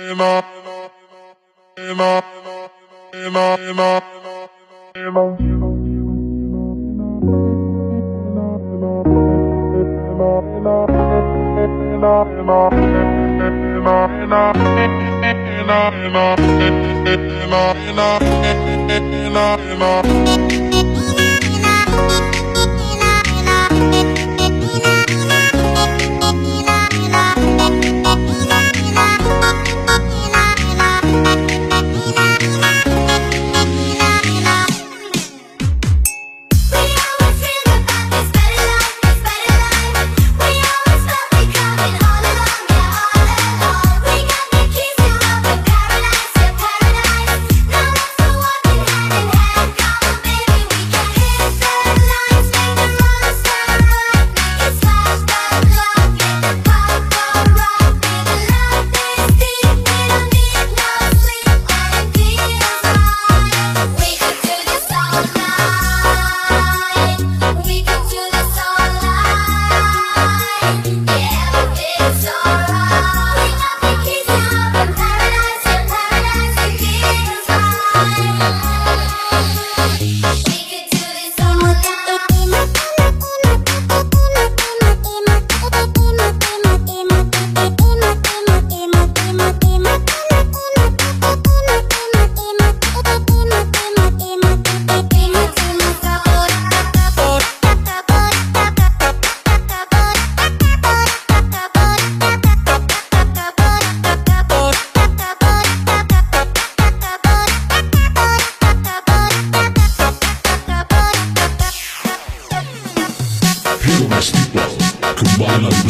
Enough, enough, enough, enough, enough.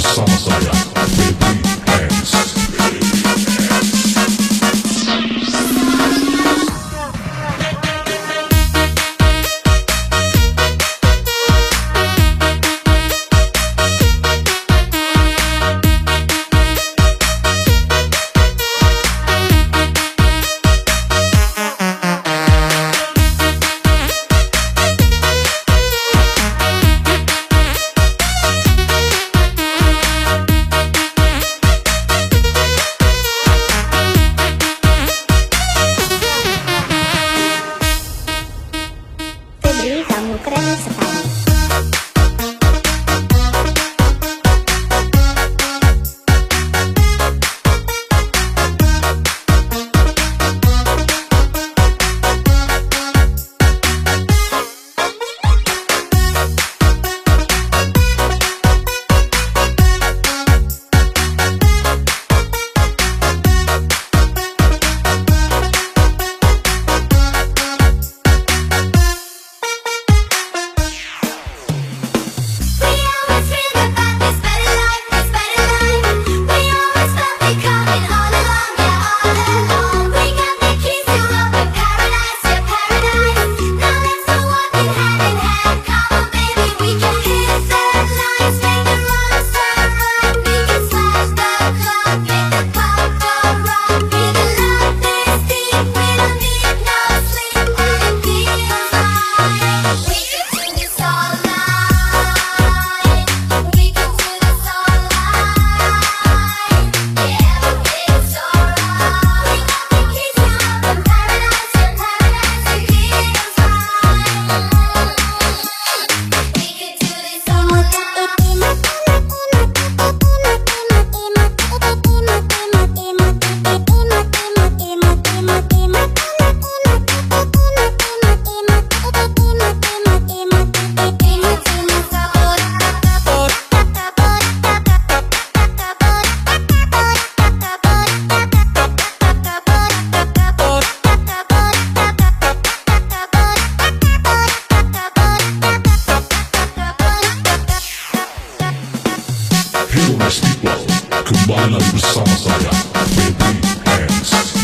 Messiah. negeri kamu keren sekali Tunay people Kumanan bersama saya Baby Hands.